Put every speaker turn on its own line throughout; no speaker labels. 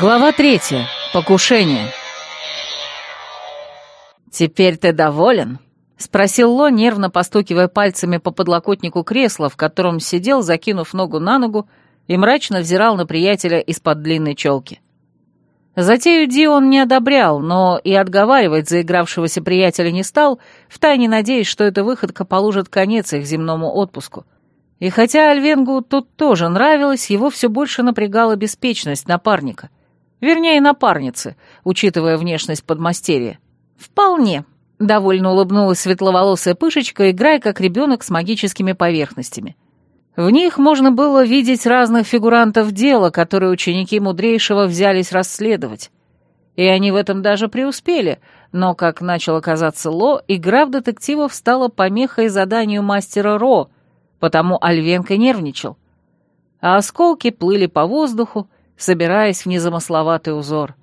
Глава третья. Покушение. «Теперь ты доволен?» — спросил Ло, нервно постукивая пальцами по подлокотнику кресла, в котором сидел, закинув ногу на ногу, и мрачно взирал на приятеля из-под длинной челки. Затею Ди он не одобрял, но и отговаривать заигравшегося приятеля не стал, втайне надеясь, что эта выходка положит конец их земному отпуску. И хотя Альвенгу тут тоже нравилось, его все больше напрягала беспечность напарника — Вернее, напарницы, учитывая внешность подмастерья. «Вполне», — довольно улыбнулась светловолосая пышечка, играя как ребенок с магическими поверхностями. В них можно было видеть разных фигурантов дела, которые ученики мудрейшего взялись расследовать. И они в этом даже преуспели, но, как начал казаться Ло, игра в детективов стала помехой заданию мастера Ро, потому Альвенко нервничал. А осколки плыли по воздуху, собираясь в незамысловатый узор.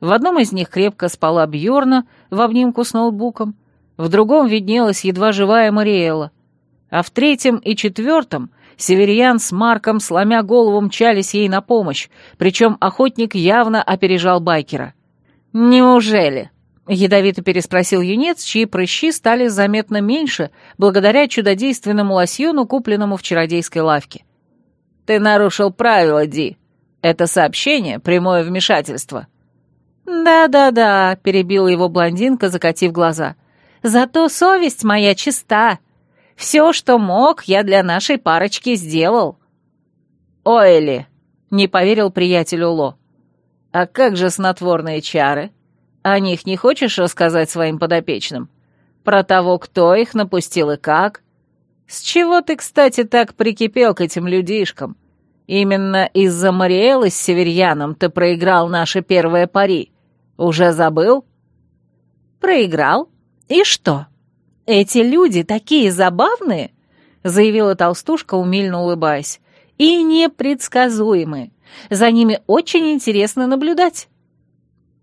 В одном из них крепко спала Бьорна в обнимку с ноутбуком, в другом виднелась едва живая Мариэла, а в третьем и четвертом Северьян с Марком, сломя голову, мчались ей на помощь, причем охотник явно опережал байкера. «Неужели?» — ядовито переспросил юнец, чьи прыщи стали заметно меньше благодаря чудодейственному лосьону, купленному в чародейской лавке. «Ты нарушил правила, Ди. Это сообщение — прямое вмешательство».
«Да-да-да», — перебила его блондинка, закатив глаза. «Зато совесть моя чиста. Все, что мог, я для нашей парочки сделал».
«Ойли», — не поверил приятелю Ло. «А как же снотворные чары? О них не хочешь рассказать своим подопечным? Про того, кто их напустил и как? С чего ты, кстати, так прикипел к этим людишкам? Именно из-за Мариэлы с Северьяном ты проиграл наши первые пари. Уже забыл?»
«Проиграл? И что? Эти люди такие забавные!» — заявила толстушка, умильно улыбаясь. «И непредсказуемые. За ними очень интересно наблюдать».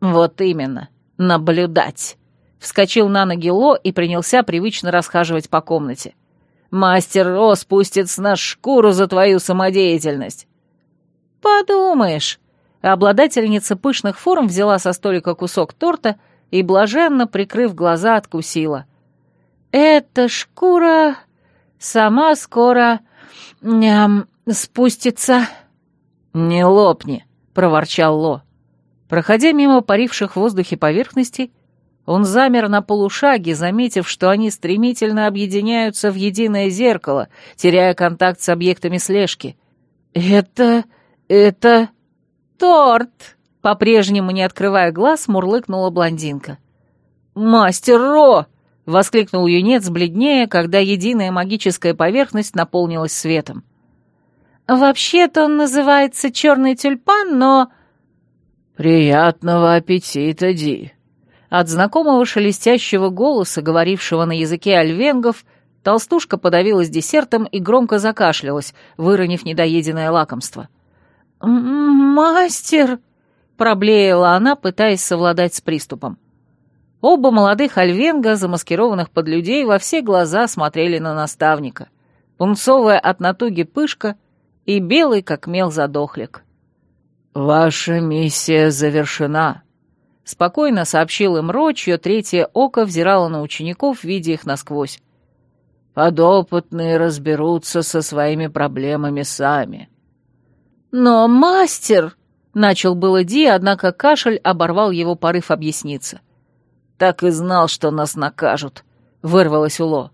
«Вот именно, наблюдать!» Вскочил на ноги Ло и принялся привычно расхаживать по комнате. Мастер Ро спустит с нас шкуру за твою самодеятельность».
«Подумаешь». Обладательница пышных форм взяла со столика кусок торта и, блаженно прикрыв глаза, откусила. «Эта шкура сама скоро ням, спустится».
«Не лопни», — проворчал Ло. Проходя мимо паривших в воздухе поверхностей, он замер на полушаге, заметив, что они стремительно объединяются в единое зеркало, теряя контакт с объектами слежки. «Это... это...»
«Торт!» — по-прежнему не открывая глаз, мурлыкнула блондинка.
«Мастер Ро!» — воскликнул юнец бледнее, когда единая магическая поверхность наполнилась светом.
«Вообще-то он называется черный тюльпан, но...»
«Приятного аппетита, Ди!»
От знакомого шелестящего голоса, говорившего на языке альвенгов, толстушка подавилась десертом и громко закашлялась, выронив недоеденное лакомство.
«Мастер!» — проблеяла она, пытаясь совладать с приступом.
Оба молодых альвенга, замаскированных под людей, во все глаза смотрели на наставника. Пунцовая от натуги пышка и белый, как мел, задохлик.
«Ваша миссия завершена»,
Спокойно сообщил им Ро, чье третье око взирало на учеников, видя их насквозь.
«Подопытные разберутся со своими проблемами сами».
«Но, мастер!»
— начал было Ди, однако кашель оборвал его порыв объясниться. «Так и знал, что нас накажут», — вырвалось Уло.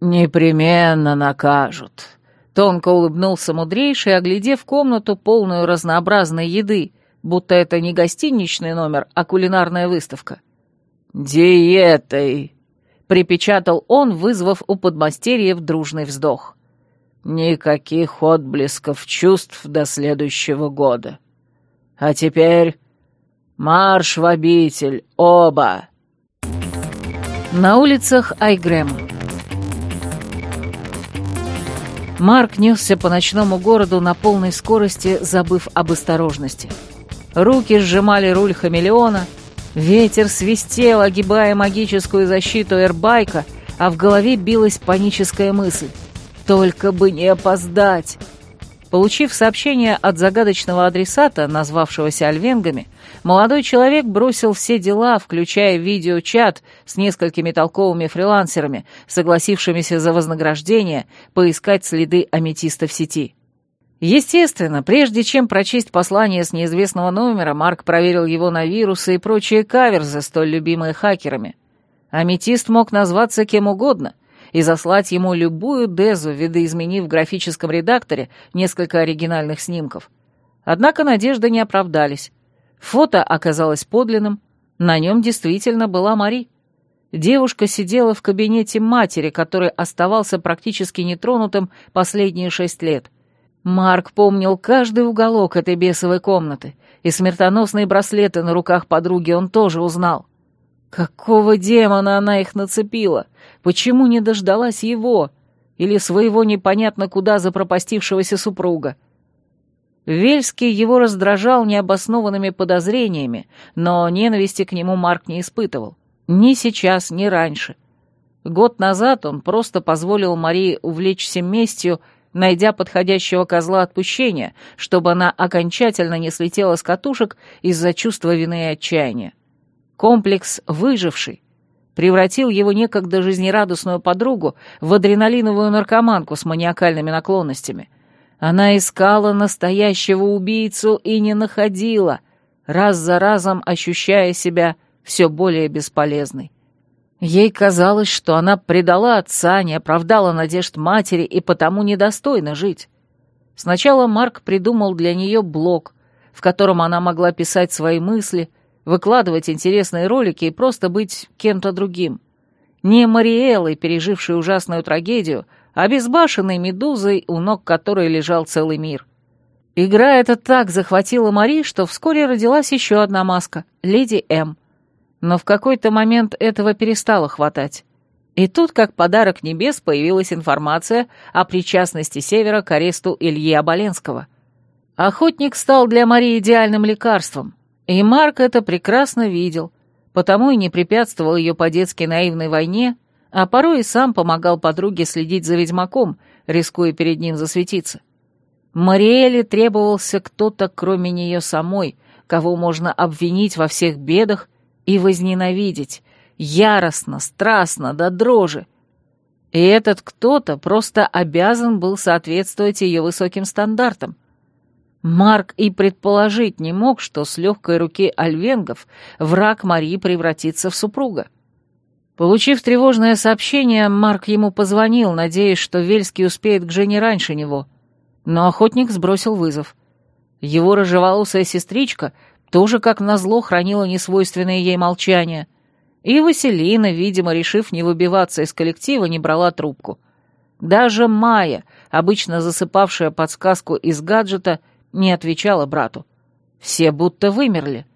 «Непременно накажут», —
тонко улыбнулся мудрейший, оглядев комнату, полную разнообразной еды, будто это не гостиничный номер, а кулинарная выставка.
«Диетой!»
— припечатал он, вызвав у подмастерьев дружный вздох.
«Никаких отблесков чувств до следующего года. А теперь марш в обитель, оба!»
На улицах Айгрэма. Марк несся по ночному городу на полной скорости, забыв об осторожности. Руки сжимали руль хамелеона, ветер свистел, огибая магическую защиту эрбайка, а в голове билась паническая мысль. «Только бы не опоздать!» Получив сообщение от загадочного адресата, назвавшегося Альвенгами, молодой человек бросил все дела, включая видеочат с несколькими толковыми фрилансерами, согласившимися за вознаграждение поискать следы аметиста в сети. Естественно, прежде чем прочесть послание с неизвестного номера, Марк проверил его на вирусы и прочие каверзы, столь любимые хакерами. Аметист мог назваться кем угодно, и заслать ему любую дезу, видоизменив в графическом редакторе несколько оригинальных снимков. Однако надежды не оправдались. Фото оказалось подлинным, на нем действительно была Мари. Девушка сидела в кабинете матери, который оставался практически нетронутым последние шесть лет. Марк помнил каждый уголок этой бесовой комнаты, и смертоносные браслеты на руках подруги он тоже узнал. Какого демона она их нацепила? Почему не дождалась его? Или своего непонятно куда запропастившегося супруга? Вельский его раздражал необоснованными подозрениями, но ненависти к нему Марк не испытывал. Ни сейчас, ни раньше. Год назад он просто позволил Марии увлечься местью, найдя подходящего козла отпущения, чтобы она окончательно не слетела с катушек из-за чувства вины и отчаяния. Комплекс «выживший» превратил его некогда жизнерадостную подругу в адреналиновую наркоманку с маниакальными наклонностями. Она искала настоящего убийцу и не находила, раз за разом ощущая себя все более бесполезной. Ей казалось, что она предала отца, не оправдала надежд матери и потому недостойна жить. Сначала Марк придумал для нее блог, в котором она могла писать свои мысли — выкладывать интересные ролики и просто быть кем-то другим. Не Мариэлой, пережившей ужасную трагедию, а безбашенной медузой, у ног которой лежал целый мир. Игра эта так захватила Мари, что вскоре родилась еще одна маска — Леди М. Но в какой-то момент этого перестало хватать. И тут, как подарок небес, появилась информация о причастности Севера к аресту Ильи Оболенского. Охотник стал для Марии идеальным лекарством — и Марк это прекрасно видел, потому и не препятствовал ее по-детски наивной войне, а порой и сам помогал подруге следить за ведьмаком, рискуя перед ним засветиться. Мариэле требовался кто-то, кроме нее самой, кого можно обвинить во всех бедах и возненавидеть, яростно, страстно, до дрожи. И этот кто-то просто обязан был соответствовать ее высоким стандартам. Марк и предположить не мог, что с легкой руки альвенгов враг Марии превратится в супруга. Получив тревожное сообщение, Марк ему позвонил, надеясь, что Вельский успеет к жене раньше него. Но охотник сбросил вызов. Его рыжеволосая сестричка тоже, как назло, хранила несвойственное ей молчание. И Василина, видимо, решив не выбиваться из коллектива, не брала трубку. Даже Майя, обычно засыпавшая подсказку из гаджета, — не отвечала брату. Все будто вымерли.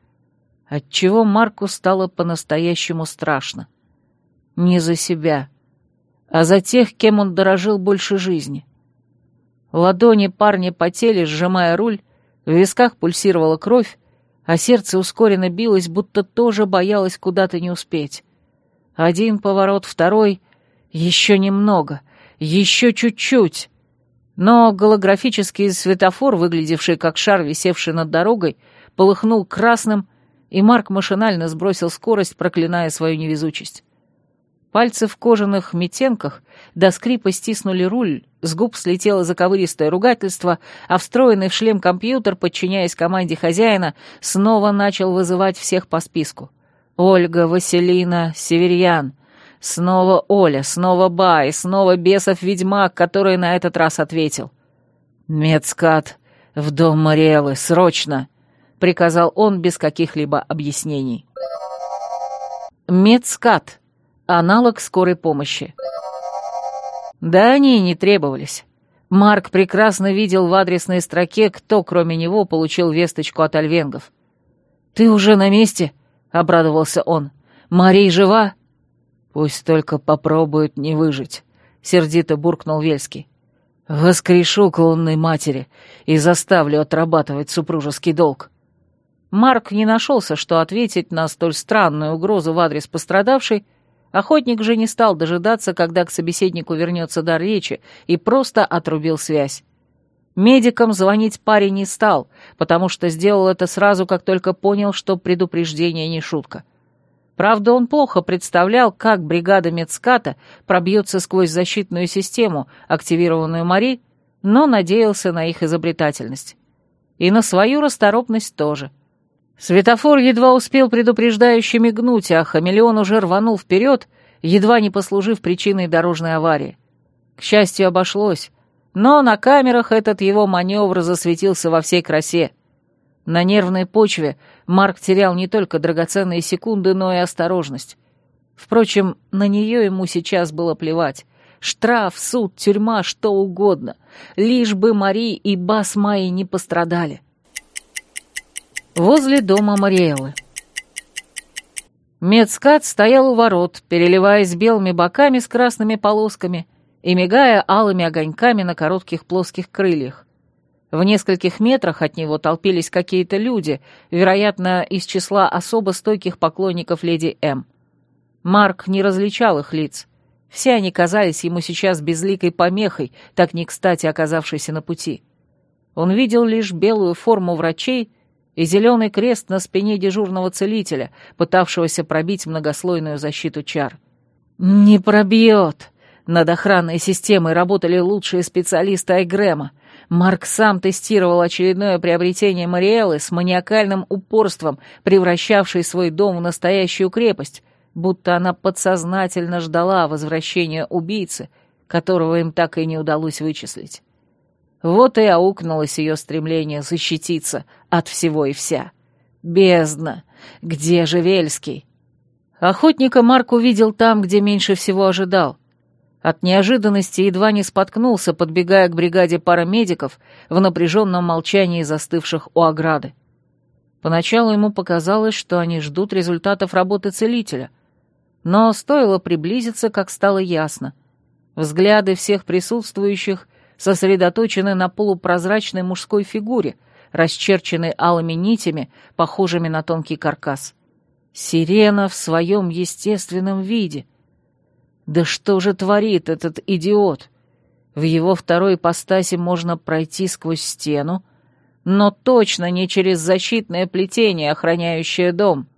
Отчего Марку стало по-настоящему страшно. Не за себя, а за тех, кем он дорожил больше жизни. Ладони парня потели, сжимая руль, в висках пульсировала кровь, а сердце ускоренно билось, будто тоже боялось куда-то не успеть. Один поворот, второй, еще немного, еще чуть-чуть. Но голографический светофор, выглядевший как шар, висевший над дорогой, полыхнул красным, и Марк машинально сбросил скорость, проклиная свою невезучесть. Пальцы в кожаных метенках до скрипа стиснули руль, с губ слетело заковыристое ругательство, а встроенный в шлем компьютер, подчиняясь команде хозяина, снова начал вызывать всех по списку. Ольга, Василина, Северьян — Снова Оля, снова Бай, снова бесов-ведьмак, который на этот раз ответил. «Медскат, в дом Мариэлы, срочно!» — приказал он без каких-либо объяснений. Медскат — аналог скорой помощи. Да они и не требовались. Марк прекрасно видел в адресной строке, кто, кроме него, получил весточку от альвенгов. «Ты уже на месте?» — обрадовался он. «Мария жива?» «Пусть только попробуют не выжить», — сердито буркнул Вельский. «Воскрешу к матери и заставлю отрабатывать супружеский долг». Марк не нашелся, что ответить на столь странную угрозу в адрес пострадавшей, охотник же не стал дожидаться, когда к собеседнику вернется дар речи, и просто отрубил связь. Медикам звонить парень не стал, потому что сделал это сразу, как только понял, что предупреждение не шутка. Правда, он плохо представлял, как бригада медската пробьется сквозь защитную систему, активированную Мари, но надеялся на их изобретательность. И на свою расторопность тоже. Светофор едва успел предупреждающе мигнуть, а хамелеон уже рванул вперед, едва не послужив причиной дорожной аварии. К счастью, обошлось, но на камерах этот его маневр засветился во всей красе. На нервной почве Марк терял не только драгоценные секунды, но и осторожность. Впрочем, на нее ему сейчас было плевать. Штраф, суд, тюрьма, что угодно. Лишь бы Мари и Бас Майи не пострадали. Возле дома Мариэллы. Медскат стоял у ворот, переливаясь белыми боками с красными полосками и мигая алыми огоньками на коротких плоских крыльях. В нескольких метрах от него толпились какие-то люди, вероятно, из числа особо стойких поклонников леди М. Марк не различал их лиц. Все они казались ему сейчас безликой помехой, так не кстати оказавшейся на пути. Он видел лишь белую форму врачей и зеленый крест на спине дежурного целителя, пытавшегося пробить многослойную защиту чар. «Не пробьет!» Над охранной системой работали лучшие специалисты Айгрема. Марк сам тестировал очередное приобретение Мариэлы с маниакальным упорством, превращавшей свой дом в настоящую крепость, будто она подсознательно ждала возвращения убийцы, которого им так и не удалось вычислить. Вот и аукнулось ее стремление защититься от всего и вся. Бездна! Где же Вельский? Охотника Марк увидел там, где меньше всего ожидал — от неожиданности едва не споткнулся, подбегая к бригаде парамедиков в напряженном молчании застывших у ограды. Поначалу ему показалось, что они ждут результатов работы целителя, но стоило приблизиться, как стало ясно. Взгляды всех присутствующих сосредоточены на полупрозрачной мужской фигуре, расчерченной алыми нитями, похожими на тонкий каркас. Сирена в своем естественном виде — да что же творит этот идиот? В его второй ипостаси можно пройти сквозь стену, но точно не через защитное плетение, охраняющее дом.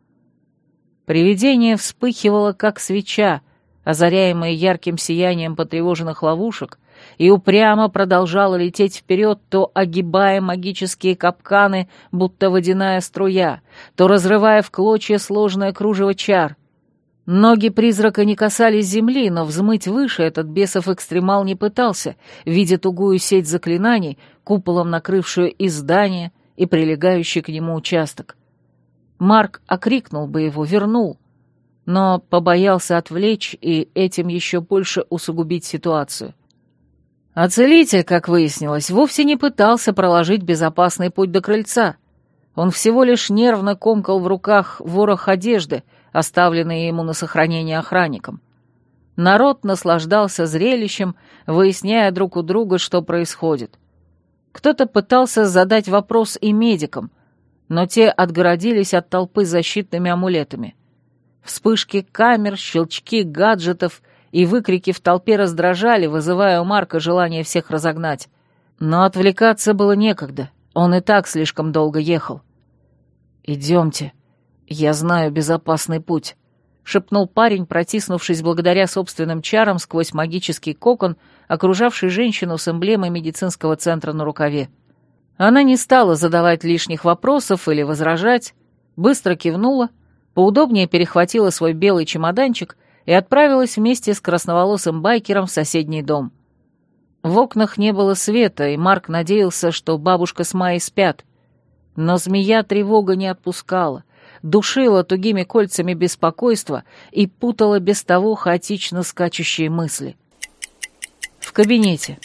Привидение вспыхивало, как свеча, озаряемая ярким сиянием потревоженных ловушек, и упрямо продолжало лететь вперед, то огибая магические капканы, будто водяная струя, то разрывая в клочья сложное кружево чар — Ноги призрака не касались земли, но взмыть выше этот бесов экстремал не пытался, видя тугую сеть заклинаний, куполом накрывшую и здание, и прилегающий к нему участок. Марк окрикнул бы его, вернул, но побоялся отвлечь и этим еще больше усугубить ситуацию. А целитель, как выяснилось, вовсе не пытался проложить безопасный путь до крыльца. Он всего лишь нервно комкал в руках ворох одежды — оставленные ему на сохранение охранником. Народ наслаждался зрелищем, выясняя друг у друга, что происходит. Кто-то пытался задать вопрос и медикам, но те отгородились от толпы защитными амулетами. Вспышки камер, щелчки гаджетов и выкрики в толпе раздражали, вызывая у Марка желание всех разогнать. Но отвлекаться было некогда, он и так слишком долго ехал. «Идемте», «Я знаю безопасный путь», — шепнул парень, протиснувшись благодаря собственным чарам сквозь магический кокон, окружавший женщину с эмблемой медицинского центра на рукаве. Она не стала задавать лишних вопросов или возражать, быстро кивнула, поудобнее перехватила свой белый чемоданчик и отправилась вместе с красноволосым байкером в соседний дом. В окнах не было света, и Марк надеялся, что бабушка с Майей спят. Но змея тревога не отпускала душила тугими кольцами беспокойства и путала без того хаотично скачущие мысли. В кабинете.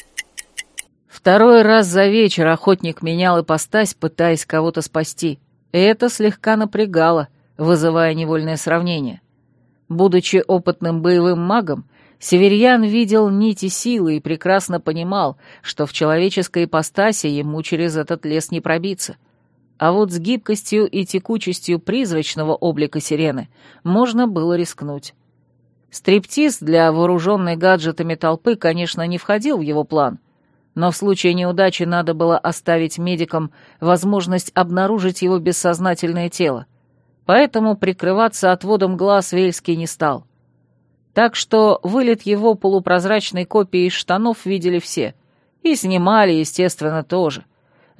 Второй раз за вечер охотник менял ипостась, пытаясь кого-то спасти. Это слегка напрягало, вызывая невольное сравнение. Будучи опытным боевым магом, Северьян видел нити силы и прекрасно понимал, что в человеческой ипостаси ему через этот лес не пробиться — а вот с гибкостью и текучестью призрачного облика сирены можно было рискнуть. Стриптиз для вооруженной гаджетами толпы, конечно, не входил в его план, Но в случае неудачи надо было оставить медикам возможность обнаружить его бессознательное тело, поэтому прикрываться отводом глаз Вельский не стал. Так что вылет его полупрозрачной копии из штанов видели все. И снимали, естественно, тоже.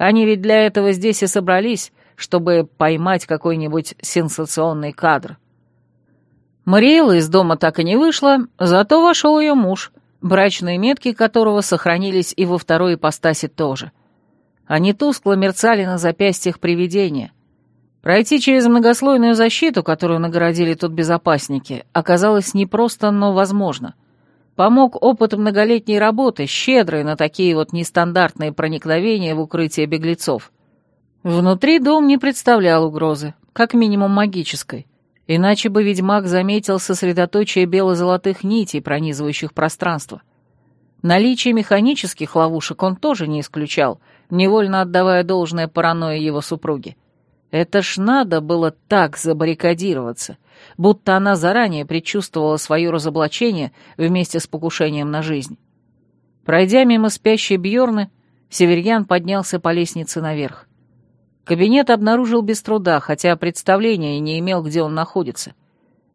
Они ведь для этого здесь и собрались, чтобы поймать какой-нибудь сенсационный кадр. Мариэла из дома так и не вышла, зато вошел ее муж, брачные метки которого сохранились и во второй ипостаси тоже. Они тускло мерцали на запястьях привидения. Пройти через многослойную защиту, которую нагородили тут безопасники, оказалось непросто, но возможно. Помог опыт многолетней работы, щедрый на такие вот нестандартные проникновения в укрытие беглецов. Внутри дом не представлял угрозы, как минимум магической. Иначе бы ведьмак заметил сосредоточие бело-золотых нитей, пронизывающих пространство. Наличие механических ловушек он тоже не исключал, невольно отдавая должное паранойи его супруги. Это ж надо было так забаррикадироваться, будто она заранее предчувствовала свое разоблачение вместе с покушением на жизнь. Пройдя мимо спящей Бьорны, Северьян поднялся по лестнице наверх. Кабинет обнаружил без труда, хотя представления не имел, где он находится.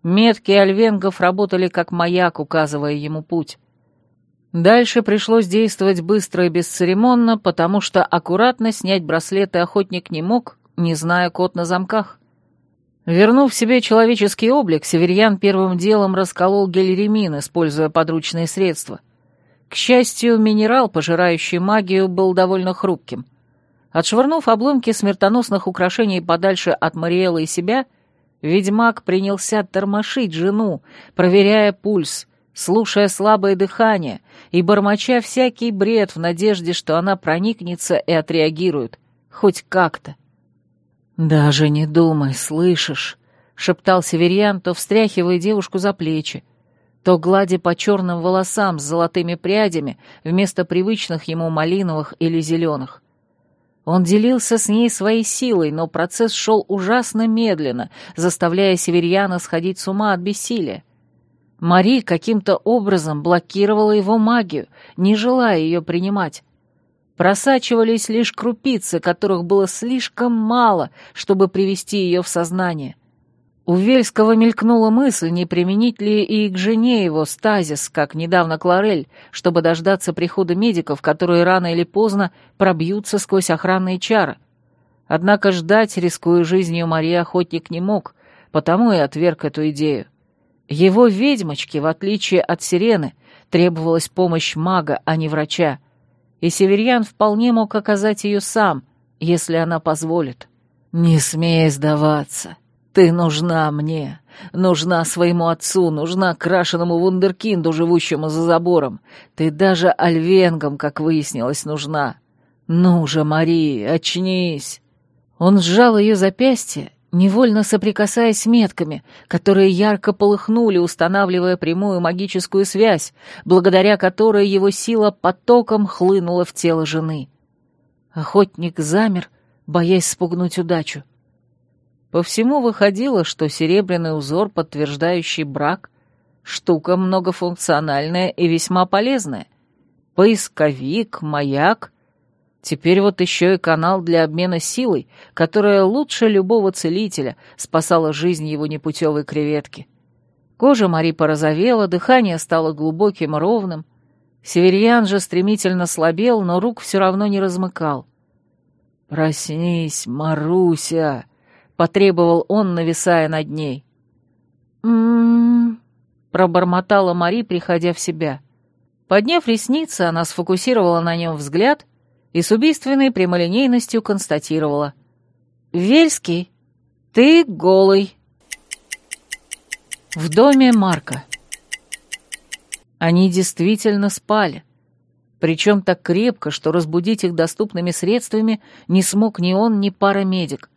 Метки альвенгов работали как маяк, указывая ему путь. Дальше пришлось действовать быстро и бесцеремонно, потому что аккуратно снять браслеты охотник не мог, не зная код на замках. Вернув себе человеческий облик, Северьян первым делом расколол гель-ремин, используя подручные средства. К счастью, минерал, пожирающий магию, был довольно хрупким — Отшвырнув обломки смертоносных украшений подальше от Мариэлы и себя, ведьмак принялся тормошить жену, проверяя пульс, слушая слабое дыхание и бормоча всякий бред в надежде, что она проникнется и отреагирует, хоть как-то. «Даже не думай, слышишь?» — шептал Северьян, то встряхивая девушку за плечи, то гладя по черным волосам с золотыми прядями вместо привычных ему малиновых или зеленых. Он делился с ней своей силой, но процесс шел ужасно медленно, заставляя северьяна сходить с ума от бессилия. Мари каким-то образом блокировала его магию, не желая ее принимать. Просачивались лишь крупицы, которых было слишком мало, чтобы привести ее в сознание. У Вельского мелькнула мысль, не применить ли и к жене его стазис, как недавно Кларель, чтобы дождаться прихода медиков, которые рано или поздно пробьются сквозь охранные чары. Однако ждать, рискуя жизнью, Марии охотник не мог, потому и отверг эту идею. Его ведьмочке, в отличие от сирены, требовалась помощь мага, а не врача, и Северьян вполне мог оказать ее сам, если она позволит. «Не смей сдаваться», ты нужна мне, нужна своему отцу, нужна крашеному вундеркинду, живущему за забором. Ты даже альвенгам, как выяснилось, нужна. Ну же, Мари, очнись!» Он сжал ее запястье, невольно соприкасаясь метками, которые ярко полыхнули, устанавливая прямую магическую связь, благодаря которой его сила потоком хлынула в тело жены. Охотник замер, боясь спугнуть удачу. По всему выходило, что серебряный узор, подтверждающий брак, штука многофункциональная и весьма полезная. Поисковик, маяк. Теперь вот еще и канал для обмена силой, которая лучше любого целителя спасала жизнь его непутевой креветки. Кожа Мари порозовела, дыхание стало глубоким и ровным. Северьян же стремительно слабел, но рук все равно не размыкал. «Проснись, Маруся!» потребовал он, нависая над ней. «М-м-м», пробормотала Мари, приходя в себя. Подняв ресницы, она сфокусировала на нем взгляд и с убийственной прямолинейностью констатировала. «Вельский, ты голый». В доме Марка. Они действительно спали. Причем так крепко, что разбудить их доступными средствами не смог ни он, ни парамедик.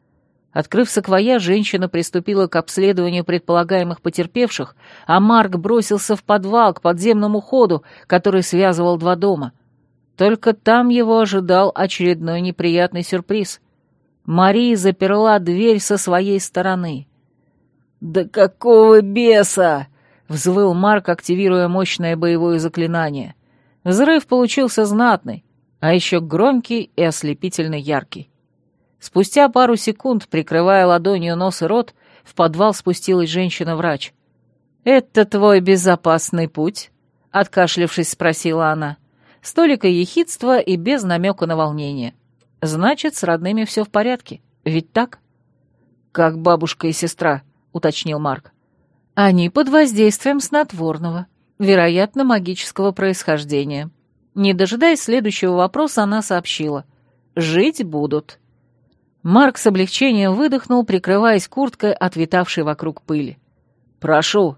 Открыв саквоя, женщина приступила к обследованию предполагаемых потерпевших, а Марк бросился в подвал к подземному ходу, который связывал два дома. Только там его ожидал очередной неприятный сюрприз. Мария заперла дверь со своей стороны. «Да какого беса!» — взвыл Марк, активируя мощное боевое заклинание. Взрыв получился знатный. А еще громкий и ослепительно яркий. Спустя пару секунд, прикрывая ладонью нос и рот, в подвал спустилась женщина-врач. «Это твой безопасный путь?» — откашлившись, спросила она. Столика ехидства и без намека на волнение. «Значит, с родными все в порядке. Ведь так?» «Как бабушка и сестра», — уточнил Марк. «Они под воздействием снотворного, вероятно, магического происхождения». Не дожидаясь следующего вопроса, она сообщила. «Жить будут». Марк с облегчением выдохнул, прикрываясь курткой, отвитавшей вокруг пыли. «Прошу».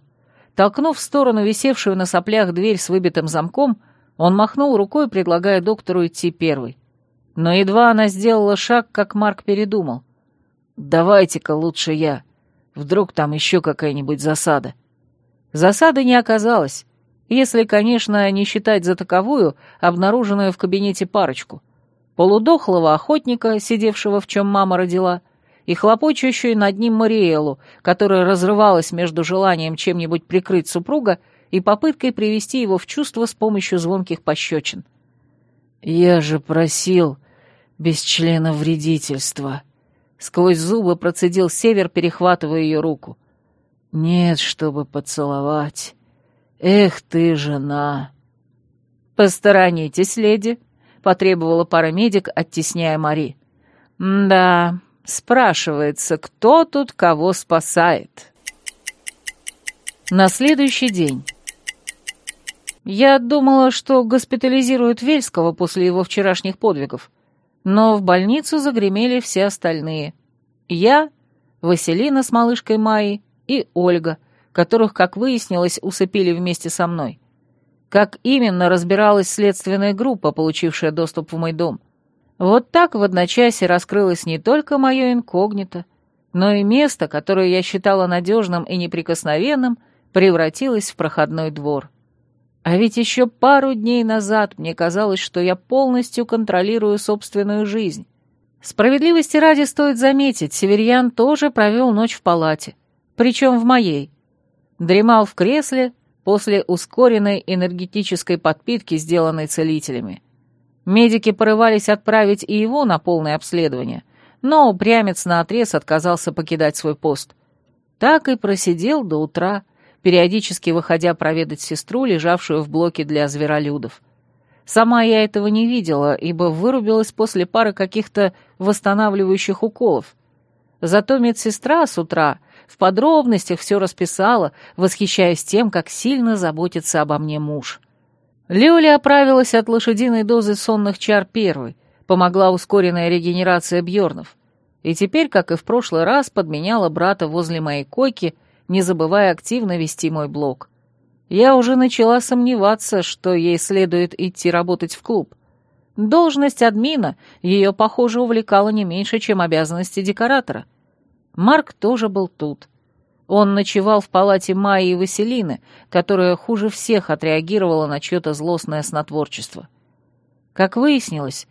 Толкнув в сторону висевшую на соплях дверь с выбитым замком, он махнул рукой, предлагая доктору идти первый. Но едва она сделала шаг, как Марк передумал. «Давайте-ка лучше я. Вдруг там еще какая-нибудь засада». Засады не оказалось, если, конечно, не считать за таковую, обнаруженную в кабинете парочку — полудохлого охотника, сидевшего в чем мама родила, и хлопочущую над ним Мариэлу, которая разрывалась между желанием чем-нибудь прикрыть супруга и попыткой привести его в чувство с помощью звонких пощечин. «Я же просил без члена вредительства», — сквозь зубы процедил Север, перехватывая ее руку. «Нет, чтобы поцеловать. Эх ты, жена!» «Посторонитесь, леди», потребовала парамедик, оттесняя Мари. «Да, спрашивается, кто тут кого спасает?» На следующий день. Я думала, что госпитализируют Вельского после его вчерашних подвигов, но в больницу загремели все остальные. Я, Василина с малышкой Майей и Ольга, которых, как выяснилось, усыпили вместе со мной. Как именно разбиралась следственная группа, получившая доступ в мой дом? Вот так в одночасье раскрылось не только мое инкогнито, но и место, которое я считала надежным и неприкосновенным, превратилось в проходной двор. А ведь еще пару дней назад мне казалось, что я полностью контролирую собственную жизнь. Справедливости ради стоит заметить, Северьян тоже провел ночь в палате, причем в моей. Дремал в кресле, после ускоренной энергетической подпитки, сделанной целителями. Медики порывались отправить и его на полное обследование, но упрямец наотрез отказался покидать свой пост. Так и просидел до утра, периодически выходя проведать сестру, лежавшую в блоке для зверолюдов. Сама я этого не видела, ибо вырубилась после пары каких-то восстанавливающих уколов. Зато медсестра с утра в подробностях все расписала, восхищаясь тем, как сильно заботится обо мне муж. Лёля оправилась от лошадиной дозы сонных чар первой, помогла ускоренная регенерация Бьорнов. И теперь, как и в прошлый раз, подменяла брата возле моей койки, не забывая активно вести мой блог. Я уже начала сомневаться, что ей следует идти работать в клуб. Должность админа ее, похоже, увлекала не меньше, чем обязанности декоратора — Марк тоже был тут. Он ночевал в палате Майи и Василины, которая хуже всех отреагировала на чье-то злостное снотворчество. Как выяснилось,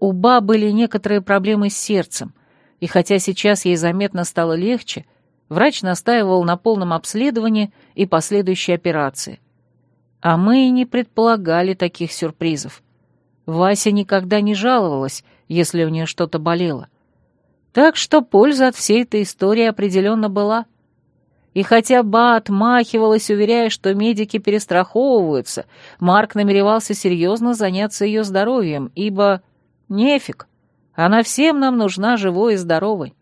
у Ба были некоторые проблемы с сердцем, и хотя сейчас ей заметно стало легче, врач настаивал на полном обследовании и последующей операции. А мы и не предполагали таких сюрпризов. Вася никогда не жаловалась, если у нее что-то болело. Так что польза от всей этой истории определенно была. И хотя Ба отмахивалась, уверяя, что медики перестраховываются, Марк намеревался серьезно заняться ее здоровьем, ибо нефиг, она всем нам нужна живой и здоровой.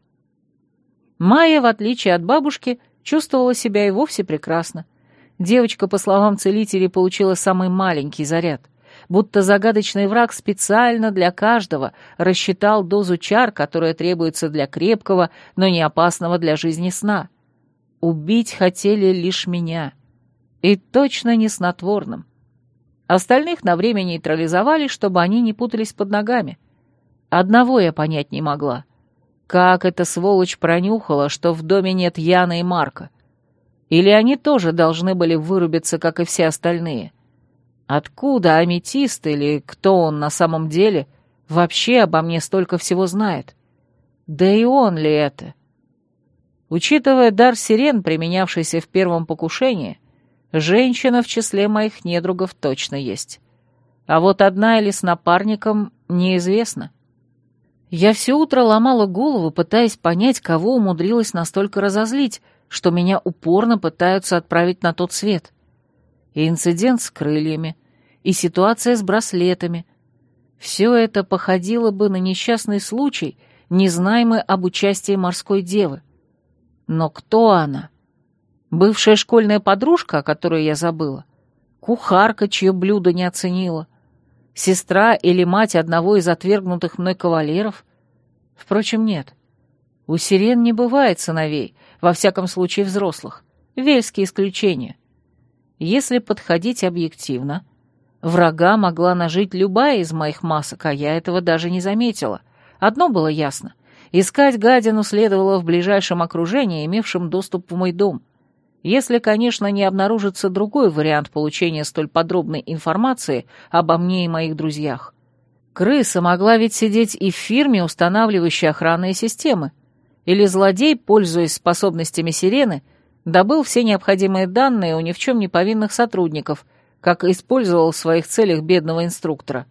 Майя, в отличие от бабушки, чувствовала себя и вовсе прекрасно. Девочка, по словам целителей, получила самый маленький заряд будто загадочный враг специально для каждого рассчитал дозу чар, которая требуется для крепкого, но не опасного для жизни сна. Убить хотели лишь меня. И точно не снотворным. Остальных на время нейтрализовали, чтобы они не путались под ногами. Одного я понять не могла. Как эта сволочь пронюхала, что в доме нет Яна и Марка? Или они тоже должны были вырубиться, как и все остальные? — Откуда аметист или кто он на самом деле вообще обо мне столько всего знает? Да и он ли это? Учитывая дар сирен, применявшийся в первом покушении, женщина в числе моих недругов точно есть. А вот одна или с напарником неизвестно. Я все утро ломала голову, пытаясь понять, кого умудрилась настолько разозлить, что меня упорно пытаются отправить на тот свет. И инцидент с крыльями, и ситуация с браслетами. Все это походило бы на несчастный случай, не мы об участии морской девы. Но кто она? Бывшая школьная подружка, о которой я забыла? Кухарка, чье блюдо не оценила? Сестра или мать одного из отвергнутых мной кавалеров? Впрочем, нет. У сирен не бывает сыновей, во всяком случае взрослых. Вельские исключения. Если подходить объективно, врага могла нажить любая из моих масок, а я этого даже не заметила. Одно было ясно. Искать гадину следовало в ближайшем окружении, имевшем доступ в мой дом. Если, конечно, не обнаружится другой вариант получения столь подробной информации обо мне и моих друзьях. Крыса могла ведь сидеть и в фирме, устанавливающей охранные системы. Или злодей, пользуясь способностями сирены, добыл все необходимые данные у ни в чем не повинных сотрудников, как использовал в своих целях бедного инструктора.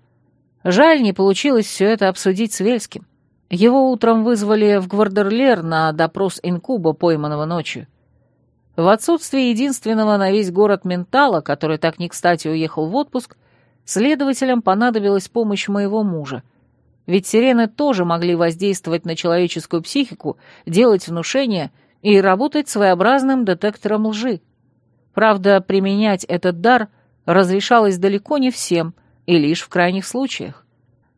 Жаль, не получилось все это обсудить с Вельским. Его утром вызвали в Гвардерлер на допрос инкуба, пойманного ночью. В отсутствие единственного на весь город ментала, который так не кстати уехал в отпуск, следователям понадобилась помощь моего мужа. Ведь сирены тоже могли воздействовать на человеческую психику, делать внушения и работать своеобразным детектором лжи. Правда, применять этот дар разрешалось далеко не всем и лишь в крайних случаях.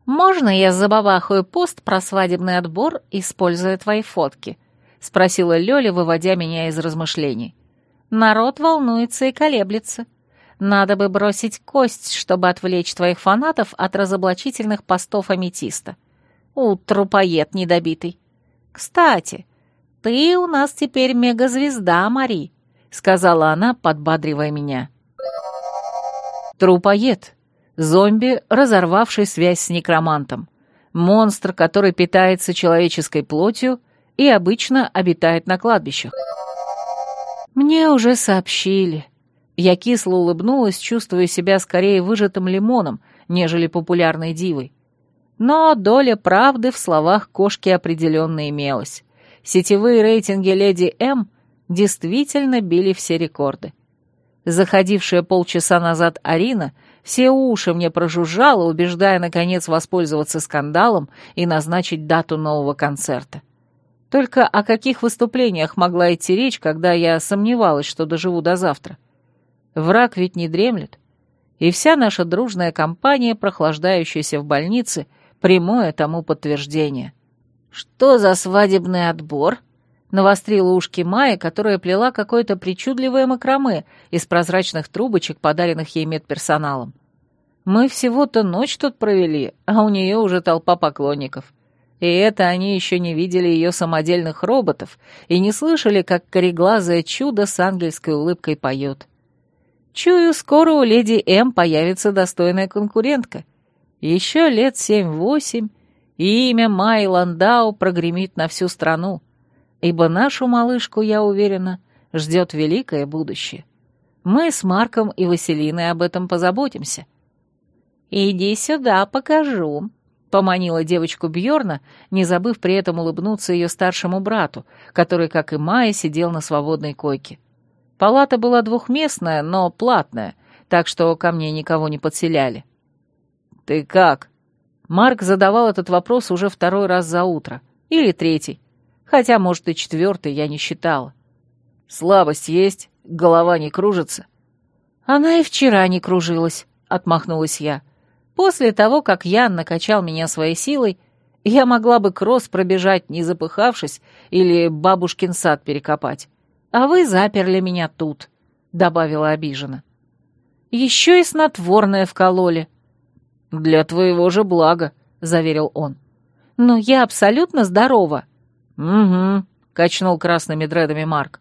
«Можно я забабахаю пост про свадебный отбор, используя твои фотки?» — спросила Лёля, выводя меня из размышлений. «Народ волнуется и колеблется. Надо бы бросить кость, чтобы отвлечь твоих фанатов от разоблачительных постов аметиста. У, трупоед недобитый. Кстати, ты у нас теперь мегазвезда, Мари», — сказала она, подбадривая меня.
Трупоед. Зомби, разорвавший связь с некромантом. Монстр, который питается человеческой плотью — и обычно обитает на кладбищах. Мне уже сообщили. Я кисло улыбнулась, чувствуя себя скорее выжатым лимоном, нежели популярной дивой. Но доля правды в словах кошки определенно имелась. Сетевые рейтинги «Леди М» действительно били все рекорды. Заходившая полчаса назад Арина все уши мне прожужжала, убеждая, наконец, воспользоваться скандалом и назначить дату нового концерта. Только о каких выступлениях могла идти речь, когда я сомневалась, что доживу до завтра? Враг ведь не дремлет. И вся наша дружная компания, прохлаждающаяся в больнице, прямое тому подтверждение. «Что за свадебный отбор?» — навострила ушки Майя, которая плела какое-то причудливое макраме из прозрачных трубочек, подаренных ей медперсоналом. «Мы всего-то ночь тут провели, а у нее уже толпа поклонников». И это они еще не видели ее самодельных роботов и не слышали, как кореглазое чудо с ангельской улыбкой поет. Чую, скоро у леди М появится достойная конкурентка. Еще лет семь-восемь, и имя Майи Ландау прогремит на всю страну, ибо нашу малышку, я уверена, ждет великое будущее. Мы с Марком и Василиной об этом позаботимся. «Иди сюда, покажу», Поманила девочку Бьорна, не забыв при этом улыбнуться ее старшему брату, который, как и Майя, сидел на свободной койке. Палата была двухместная, но платная, так что ко мне никого не подселяли. «Ты как?» Марк задавал этот вопрос уже второй раз за утро. Или третий. Хотя, может, и четвертый я не считала. «Слабость есть? Голова не кружится?» «Она и вчера не кружилась», — отмахнулась я. После того, как Ян накачал меня своей силой, я могла бы кросс пробежать, не запыхавшись, или бабушкин сад перекопать. А вы заперли меня тут», — добавила обиженно. «Еще и снотворное вкололи». «Для твоего же блага», — заверил он. «Но я абсолютно здорова». «Угу», — качнул красными дредами Марк.